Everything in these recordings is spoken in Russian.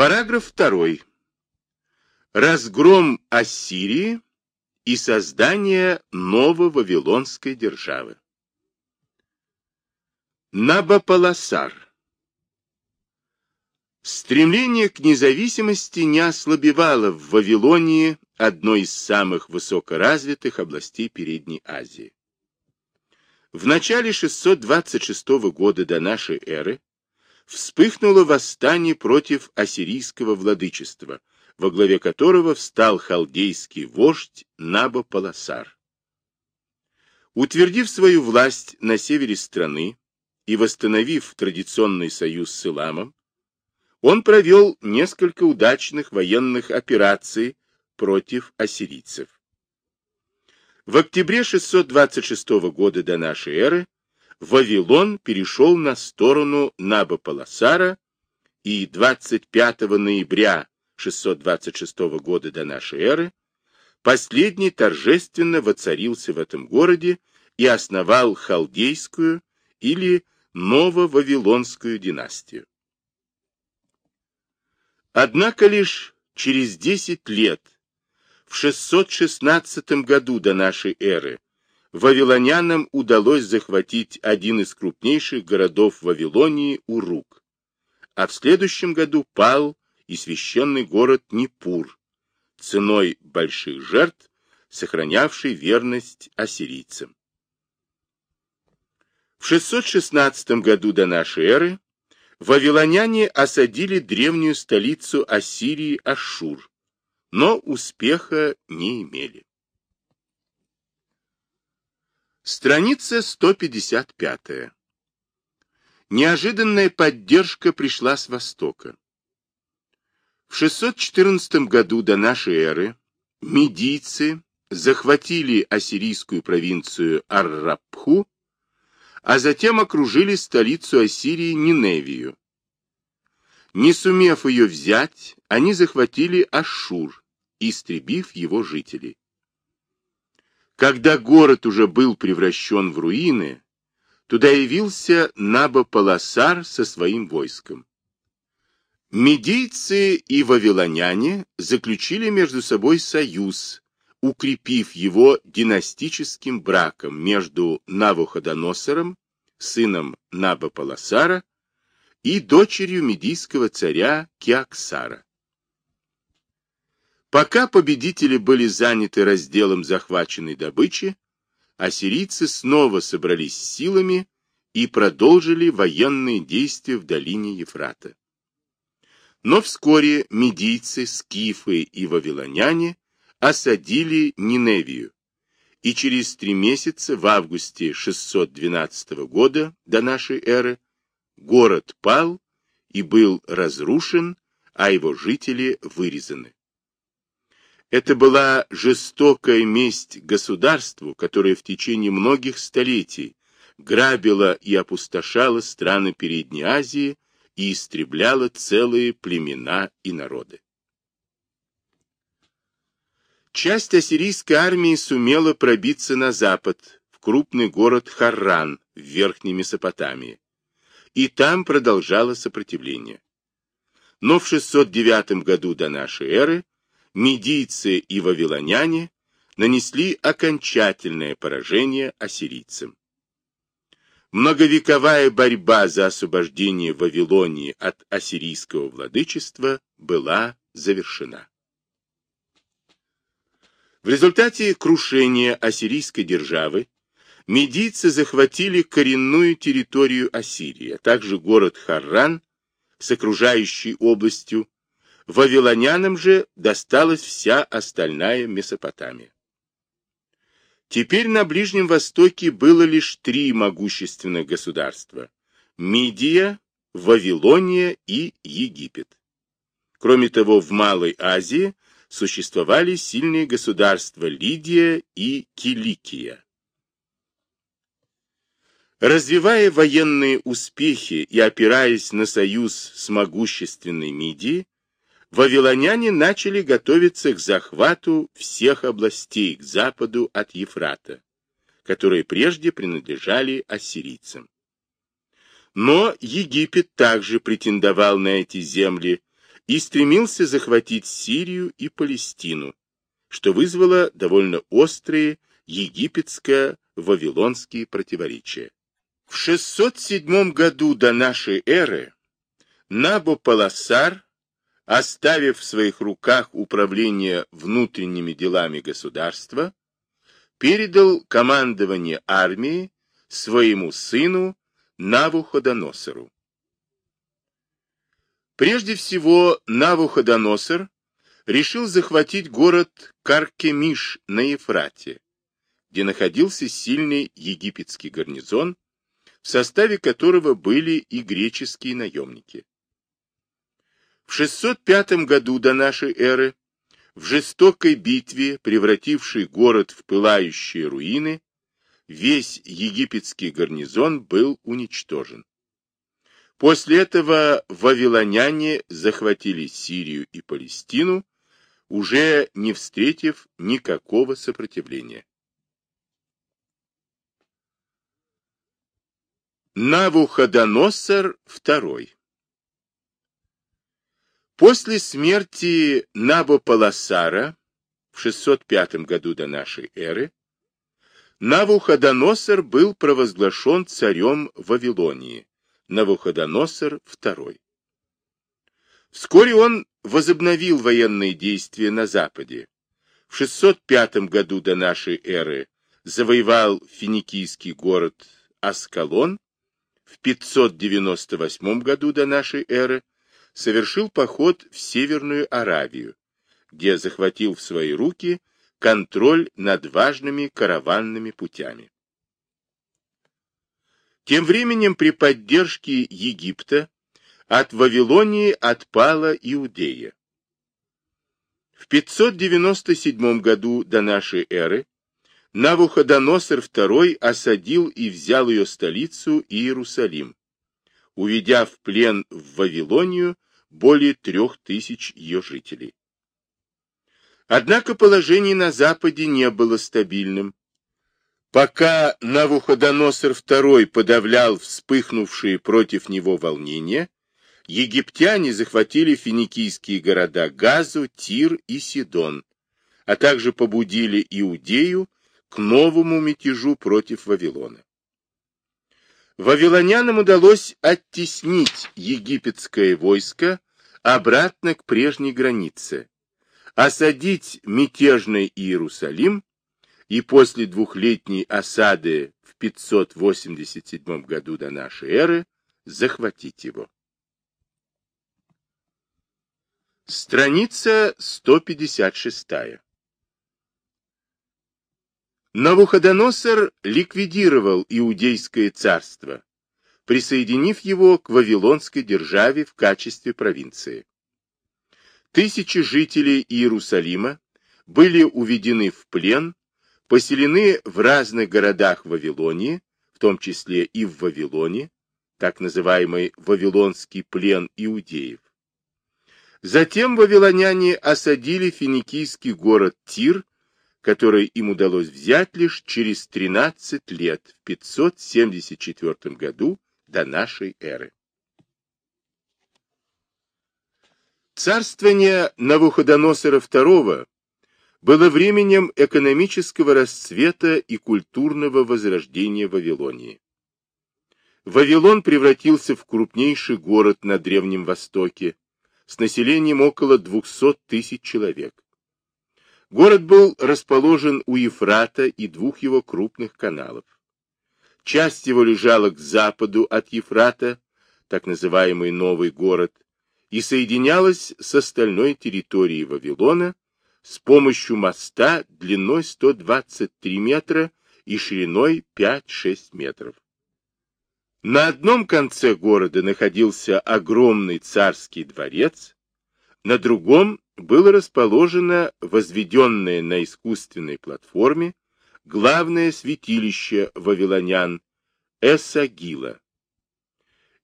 Параграф 2. Разгром Ассирии и создание ново-вавилонской державы. Набополосар. Стремление к независимости не ослабевало в Вавилонии, одной из самых высокоразвитых областей Передней Азии. В начале 626 года до нашей эры вспыхнуло восстание против ассирийского владычества, во главе которого встал халдейский вождь Набополосар. Утвердив свою власть на севере страны и восстановив традиционный союз с Иламом, он провел несколько удачных военных операций против ассирийцев. В октябре 626 года до нашей эры Вавилон перешел на сторону Набополосара и 25 ноября 626 года до нашей эры последний торжественно воцарился в этом городе и основал халдейскую или ново-вавилонскую династию. Однако лишь через 10 лет, в 616 году до нашей эры, вавилонянам удалось захватить один из крупнейших городов Вавилонии Урук, а в следующем году пал и священный город Непур, ценой больших жертв, сохранявший верность ассирийцам. В 616 году до нашей эры Вавилоняне осадили древнюю столицу Ассирии Ашшур, но успеха не имели. Страница 155. Неожиданная поддержка пришла с востока. В 614 году до нашей эры медийцы захватили ассирийскую провинцию Ар-Рабху а затем окружили столицу Ассирии Ниневию. Не сумев ее взять, они захватили Ашшур, истребив его жителей. Когда город уже был превращен в руины, туда явился Набополосар со своим войском. Медийцы и вавилоняне заключили между собой союз, укрепив его династическим браком между Навуходоносором, сыном Набополосара, и дочерью медийского царя Киаксара. Пока победители были заняты разделом захваченной добычи, ассирийцы снова собрались силами и продолжили военные действия в долине Ефрата. Но вскоре медийцы, скифы и вавилоняне осадили Ниневию, и через три месяца, в августе 612 года до нашей эры, город пал и был разрушен, а его жители вырезаны. Это была жестокая месть государству, которое в течение многих столетий грабило и опустошало страны Передней Азии и истребляло целые племена и народы. Часть ассирийской армии сумела пробиться на запад, в крупный город Харран в Верхней Месопотамии, и там продолжала сопротивление. Но в 609 году до нашей эры медийцы и вавилоняне нанесли окончательное поражение ассирийцам. Многовековая борьба за освобождение Вавилонии от ассирийского владычества была завершена. В результате крушения ассирийской державы медийцы захватили коренную территорию Ассирии, а также город Харран с окружающей областью. Вавилонянам же досталась вся остальная Месопотамия. Теперь на Ближнем Востоке было лишь три могущественных государства – Мидия, Вавилония и Египет. Кроме того, в Малой Азии – существовали сильные государства Лидия и Киликия. Развивая военные успехи и опираясь на союз с могущественной Мидией, вавилоняне начали готовиться к захвату всех областей к западу от Ефрата, которые прежде принадлежали ассирийцам. Но Египет также претендовал на эти земли и стремился захватить Сирию и Палестину, что вызвало довольно острые египетско-вавилонские противоречия. В 607 году до нашей эры Набопалассар, оставив в своих руках управление внутренними делами государства, передал командование армии своему сыну Навуходоносору. Прежде всего, Навуходоносор решил захватить город Каркемиш на Ефрате, где находился сильный египетский гарнизон, в составе которого были и греческие наемники. В 605 году до нашей эры в жестокой битве, превратившей город в пылающие руины, весь египетский гарнизон был уничтожен. После этого вавилоняне захватили Сирию и Палестину, уже не встретив никакого сопротивления. Навуходоносор II После смерти Набополосара в 605 году до нашей эры Навуходоносор был провозглашен царем Вавилонии, Навуходоносор II. Вскоре он возобновил военные действия на Западе. В 605 году до нашей эры завоевал финикийский город Аскалон, в 598 году до нашей эры совершил поход в Северную Аравию, где захватил в свои руки контроль над важными караванными путями. Тем временем при поддержке Египта от Вавилонии отпала Иудея. В 597 году до нашей эры Навуходоносор II осадил и взял ее столицу Иерусалим, уведя в плен в Вавилонию более трех тысяч ее жителей. Однако положение на Западе не было стабильным. Пока Навуходоносор II подавлял вспыхнувшие против него волнения, египтяне захватили финикийские города Газу, Тир и Сидон, а также побудили Иудею к новому мятежу против Вавилона. Вавилонянам удалось оттеснить египетское войско обратно к прежней границе, осадить мятежный Иерусалим и после двухлетней осады в 587 году до нашей эры захватить его. Страница 156. Навуходоносор ликвидировал Иудейское царство, присоединив его к Вавилонской державе в качестве провинции. Тысячи жителей Иерусалима были уведены в плен, поселены в разных городах Вавилонии, в том числе и в Вавилоне, так называемый Вавилонский плен иудеев. Затем вавилоняне осадили финикийский город Тир который им удалось взять лишь через 13 лет, в 574 году до нашей эры. Царствование Навуходоносора II было временем экономического расцвета и культурного возрождения Вавилонии. Вавилон превратился в крупнейший город на Древнем Востоке с населением около 200 тысяч человек. Город был расположен у Ефрата и двух его крупных каналов. Часть его лежала к западу от Ефрата, так называемый Новый город, и соединялась с остальной территорией Вавилона с помощью моста длиной 123 метра и шириной 5-6 метров. На одном конце города находился огромный царский дворец, на другом было расположено возведенное на искусственной платформе главное святилище вавилонян Эсагила.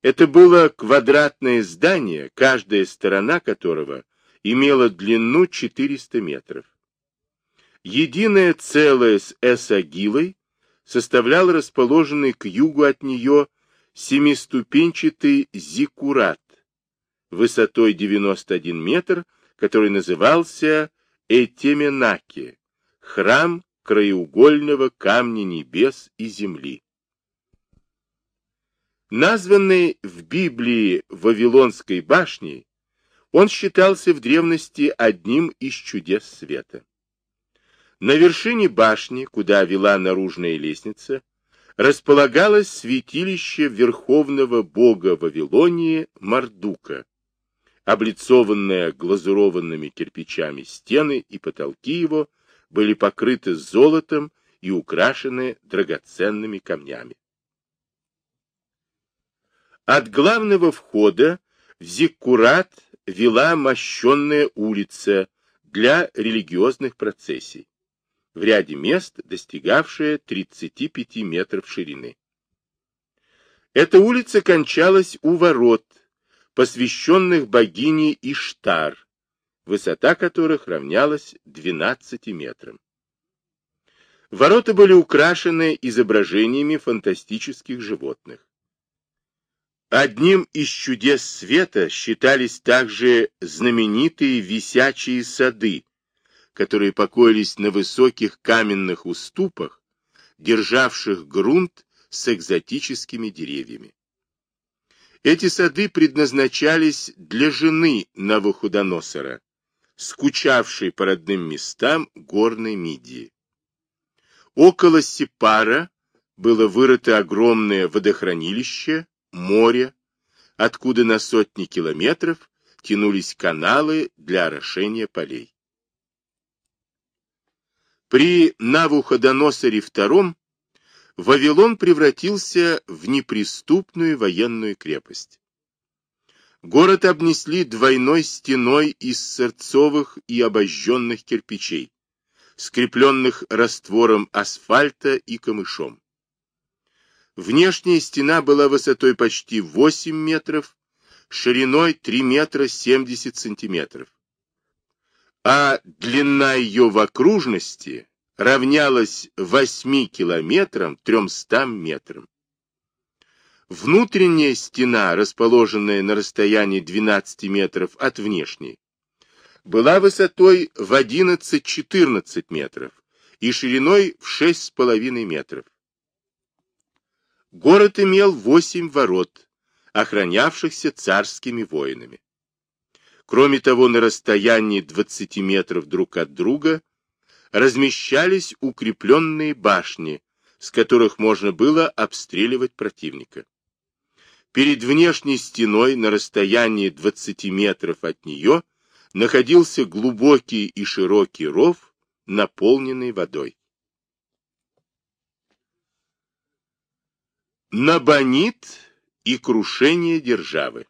Это было квадратное здание, каждая сторона которого имела длину 400 метров. Единое целое с Эсагилой составлял расположенный к югу от нее семиступенчатый зиккурат, высотой 91 метр, который назывался Этеменаки, храм краеугольного камня небес и земли. Названный в Библии Вавилонской башней, он считался в древности одним из чудес света. На вершине башни, куда вела наружная лестница, располагалось святилище верховного бога Вавилонии Мардука. Облицованные глазурованными кирпичами стены и потолки его были покрыты золотом и украшены драгоценными камнями. От главного входа в Зиккурат вела мощенная улица для религиозных процессий в ряде мест достигавшая 35 метров ширины. Эта улица кончалась у ворот, посвященных богине Иштар, высота которых равнялась 12 метрам. Ворота были украшены изображениями фантастических животных. Одним из чудес света считались также знаменитые висячие сады, которые покоились на высоких каменных уступах, державших грунт с экзотическими деревьями. Эти сады предназначались для жены Навуходоносора, скучавшей по родным местам горной Мидии. Около Сипара было вырыто огромное водохранилище, море, откуда на сотни километров тянулись каналы для орошения полей. При Навуходоносоре II Вавилон превратился в неприступную военную крепость. Город обнесли двойной стеной из сырцовых и обожженных кирпичей, скрепленных раствором асфальта и камышом. Внешняя стена была высотой почти 8 метров, шириной 3 метра 70 сантиметров а длина ее в окружности равнялась 8 километрам 300 метрам. Внутренняя стена, расположенная на расстоянии 12 метров от внешней, была высотой в 11-14 метров и шириной в 6,5 метров. Город имел 8 ворот, охранявшихся царскими воинами. Кроме того, на расстоянии 20 метров друг от друга размещались укрепленные башни, с которых можно было обстреливать противника. Перед внешней стеной на расстоянии 20 метров от нее находился глубокий и широкий ров, наполненный водой. Набонит и крушение державы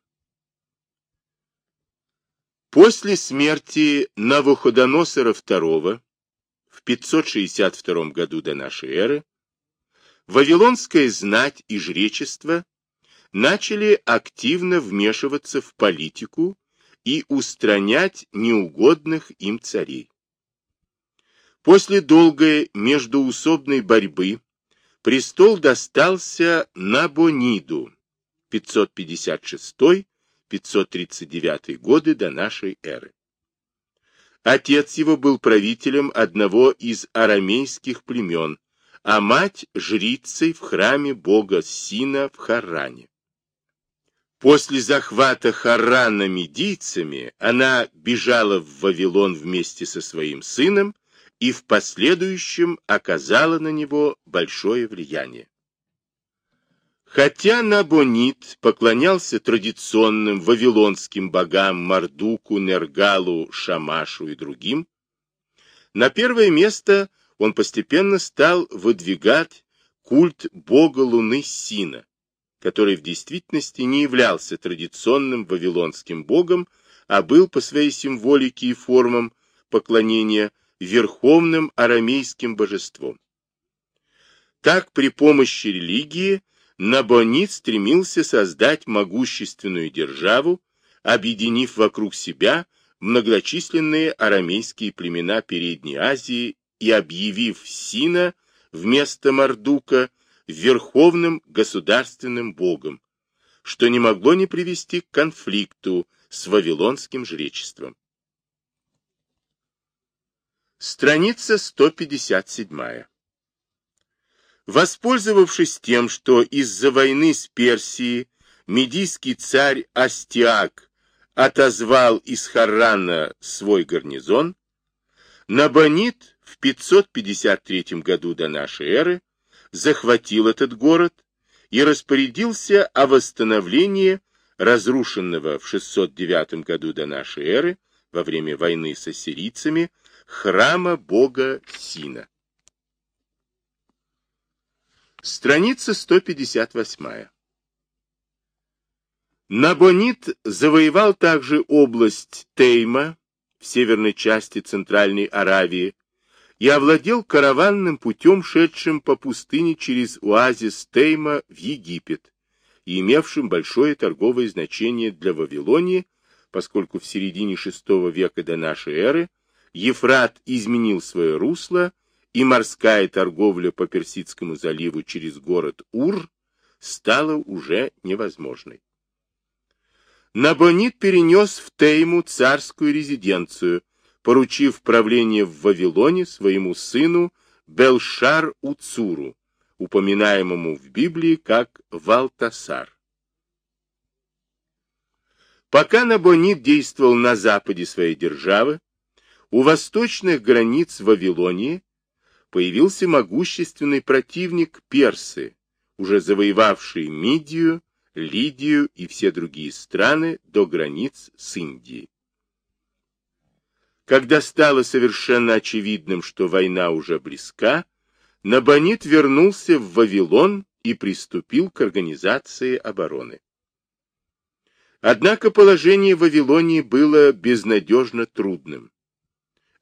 После смерти Навуходоносора II 562 году до нашей эры вавилонская знать и жречество начали активно вмешиваться в политику и устранять неугодных им царей. После долгой междуусобной борьбы престол достался Набониду 556 539 годы до нашей эры. Отец его был правителем одного из арамейских племен, а мать – жрицей в храме бога Сина в Харране. После захвата Харрана медийцами она бежала в Вавилон вместе со своим сыном и в последующем оказала на него большое влияние. Хотя Набонид поклонялся традиционным вавилонским богам Мардуку, Нергалу, Шамашу и другим, на первое место он постепенно стал выдвигать культ бога Луны Сина, который в действительности не являлся традиционным вавилонским богом, а был по своей символике и формам поклонения верховным арамейским божеством. Так при помощи религии Набонид стремился создать могущественную державу, объединив вокруг себя многочисленные арамейские племена Передней Азии и объявив Сина вместо Мардука верховным государственным богом, что не могло не привести к конфликту с вавилонским жречеством. Страница 157. Воспользовавшись тем, что из-за войны с Персией медийский царь Астиак отозвал из Харрана свой гарнизон, Набонид в 553 году до нашей эры захватил этот город и распорядился о восстановлении разрушенного в 609 году до нашей эры во время войны с ассирийцами храма бога Сина. Страница 158. Набонид завоевал также область Тейма в северной части Центральной Аравии и овладел караванным путем, шедшим по пустыне через оазис Тейма в Египет и имевшим большое торговое значение для Вавилонии, поскольку в середине VI века до нашей эры Ефрат изменил свое русло, и морская торговля по Персидскому заливу через город Ур стала уже невозможной. Набонид перенес в Тейму царскую резиденцию, поручив правление в Вавилоне своему сыну Белшар-Уцуру, упоминаемому в Библии как Валтасар. Пока Набонид действовал на западе своей державы, у восточных границ Вавилонии появился могущественный противник Персы, уже завоевавший Мидию, Лидию и все другие страны до границ с Индией. Когда стало совершенно очевидным, что война уже близка, Набонид вернулся в Вавилон и приступил к организации обороны. Однако положение Вавилонии было безнадежно трудным.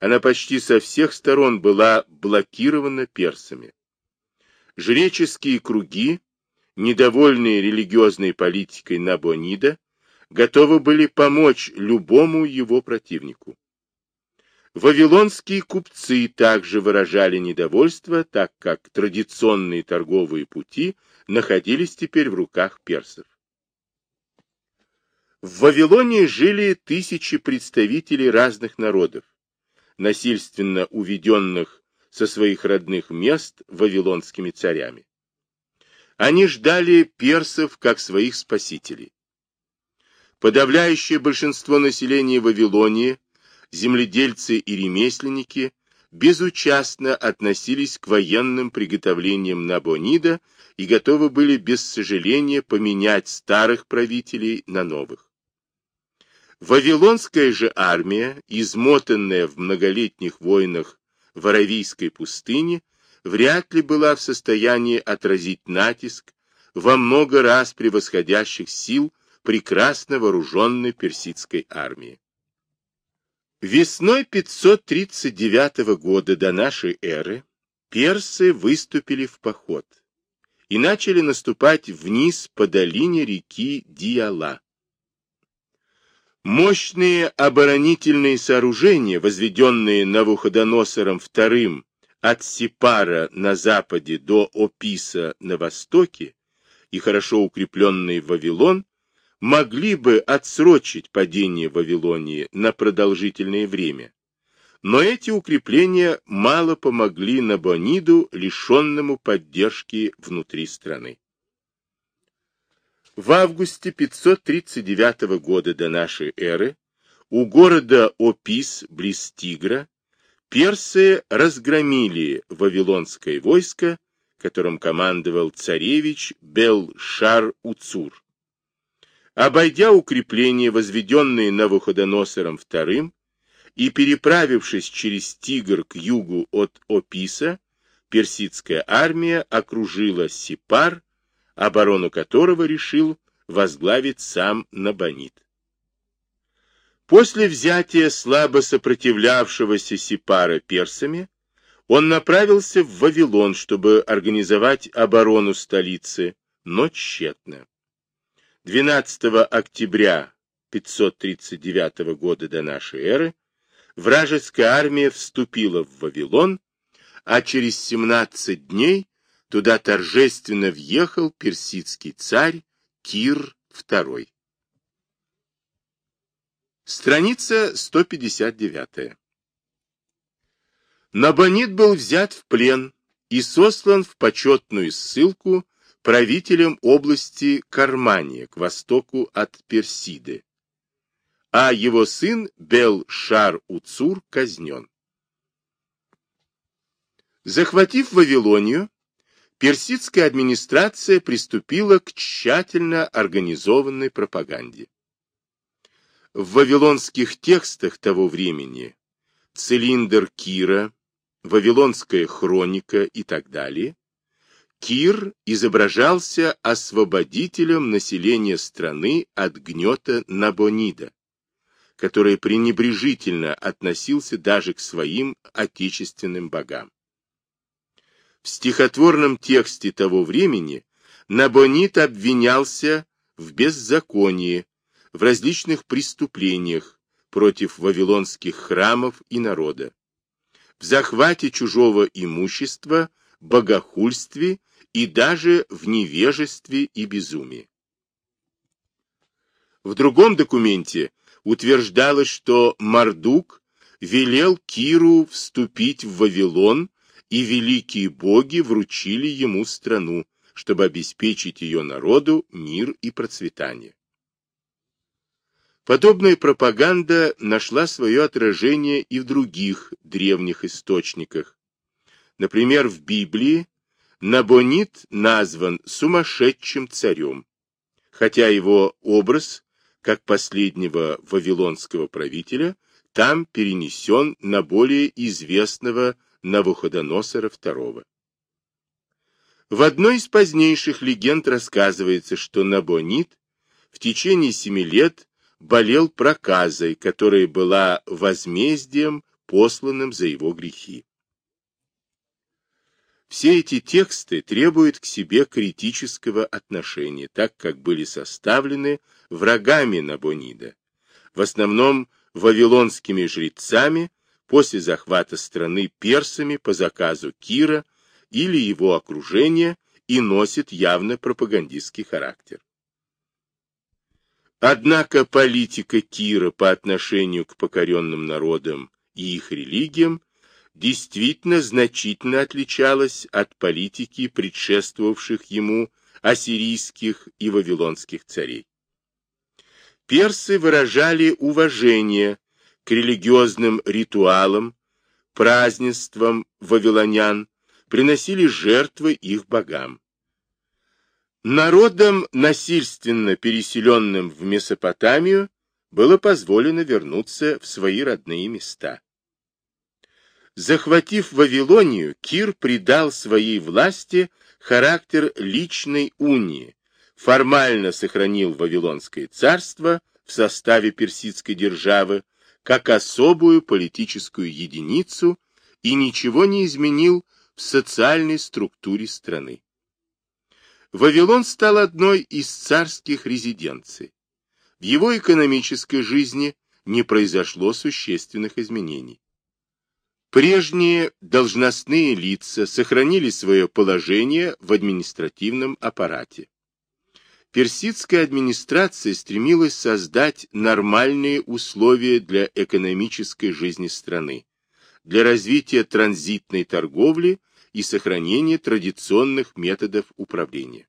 Она почти со всех сторон была блокирована персами. Жреческие круги, недовольные религиозной политикой Набонида, готовы были помочь любому его противнику. Вавилонские купцы также выражали недовольство, так как традиционные торговые пути находились теперь в руках персов. В Вавилоне жили тысячи представителей разных народов, насильственно уведенных со своих родных мест вавилонскими царями. Они ждали персов как своих спасителей. Подавляющее большинство населения Вавилонии земледельцы и ремесленники безучастно относились к военным приготовлениям Набонида и готовы были без сожаления поменять старых правителей на новых. Вавилонская же армия, измотанная в многолетних войнах в Аравийской пустыне, вряд ли была в состоянии отразить натиск во много раз превосходящих сил прекрасно вооруженной персидской армии. Весной 539 года до нашей эры персы выступили в поход и начали наступать вниз по долине реки Диала. Мощные оборонительные сооружения, возведенные Навуходоносором II от Сипара на западе до Описа на востоке и хорошо укрепленный Вавилон, могли бы отсрочить падение Вавилонии на продолжительное время. Но эти укрепления мало помогли Набониду, лишенному поддержки внутри страны. В августе 539 года до нашей эры у города Опис, близ Тигра, персы разгромили вавилонское войско, которым командовал царевич Бел-Шар-Уцур. Обойдя укрепления, возведенные Навуходоносором II, и переправившись через Тигр к югу от Описа, персидская армия окружила Сипар, оборону которого решил возглавить сам Набонид. После взятия слабо сопротивлявшегося Сипара персами, он направился в Вавилон, чтобы организовать оборону столицы, но тщетно. 12 октября 539 года до нашей эры вражеская армия вступила в Вавилон, а через 17 дней туда торжественно въехал персидский царь Кир II. Страница 159. Набонид был взят в плен и сослан в почетную ссылку правителем области Кармания к востоку от Персиды, а его сын Бел-Шар-Уцур казнен. Захватив Вавилонию, персидская администрация приступила к тщательно организованной пропаганде. В вавилонских текстах того времени цилиндр Кира, Вавилонская хроника и так далее, Кир изображался освободителем населения страны от гнета Набонида, который пренебрежительно относился даже к своим отечественным богам. В стихотворном тексте того времени Набонид обвинялся в беззаконии, в различных преступлениях против вавилонских храмов и народа в захвате чужого имущества, богохульстве и даже в невежестве и безумии. В другом документе утверждалось, что Мардук велел Киру вступить в Вавилон, и великие боги вручили ему страну, чтобы обеспечить ее народу мир и процветание. Подобная пропаганда нашла свое отражение и в других древних источниках. Например, в Библии Набонид назван сумасшедшим царем, хотя его образ, как последнего вавилонского правителя, там перенесен на более известного Навуходоносора II. В одной из позднейших легенд рассказывается, что Набонид в течение семи лет болел проказой, которая была возмездием, посланным за его грехи. Все эти тексты требуют к себе критического отношения, так как были составлены врагами Набонида, в основном вавилонскими жрецами после захвата страны персами по заказу Кира или его окружения и носит явно пропагандистский характер. Однако политика Кира по отношению к покоренным народам и их религиям действительно значительно отличалась от политики предшествовавших ему ассирийских и вавилонских царей. Персы выражали уважение к религиозным ритуалам, празднествам вавилонян, приносили жертвы их богам. Народам, насильственно переселенным в Месопотамию, было позволено вернуться в свои родные места. Захватив Вавилонию, Кир придал своей власти характер личной унии, формально сохранил Вавилонское царство в составе персидской державы как особую политическую единицу и ничего не изменил в социальной структуре страны. Вавилон стал одной из царских резиденций. В его экономической жизни не произошло существенных изменений. Прежние должностные лица сохранили свое положение в административном аппарате. Персидская администрация стремилась создать нормальные условия для экономической жизни страны, для развития транзитной торговли и сохранения традиционных методов управления.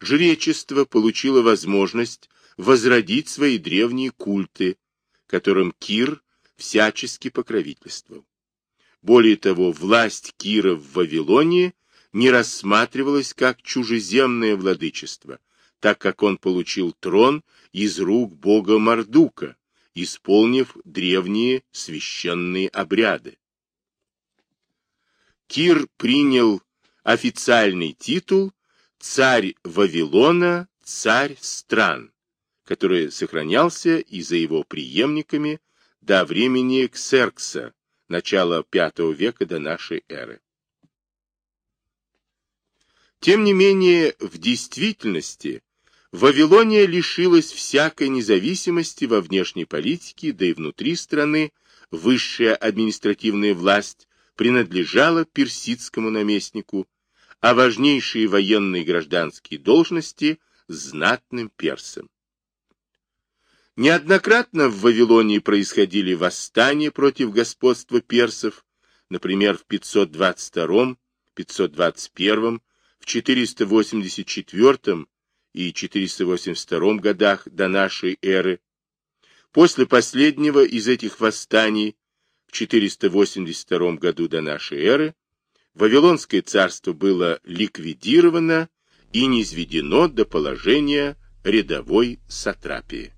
Жречество получило возможность возродить свои древние культы, которым Кир всячески покровительствовал. Более того, власть Кира в Вавилонии не рассматривалась как чужеземное владычество, так как он получил трон из рук бога Мардука, исполнив древние священные обряды. Кир принял официальный титул «Царь Вавилона, царь стран», который сохранялся и за его преемниками до времени Ксеркса, начала V века до нашей эры. Тем не менее, в действительности Вавилония лишилась всякой независимости во внешней политике, да и внутри страны высшая административная власть принадлежала персидскому наместнику, а важнейшие военные и гражданские должности – знатным персам. Неоднократно в Вавилонии происходили восстания против господства персов, например, в 522, 521, в 484 и 482 годах до нашей эры. После последнего из этих восстаний, в 482 году до нашей эры, Вавилонское царство было ликвидировано и низведено до положения рядовой сатрапии.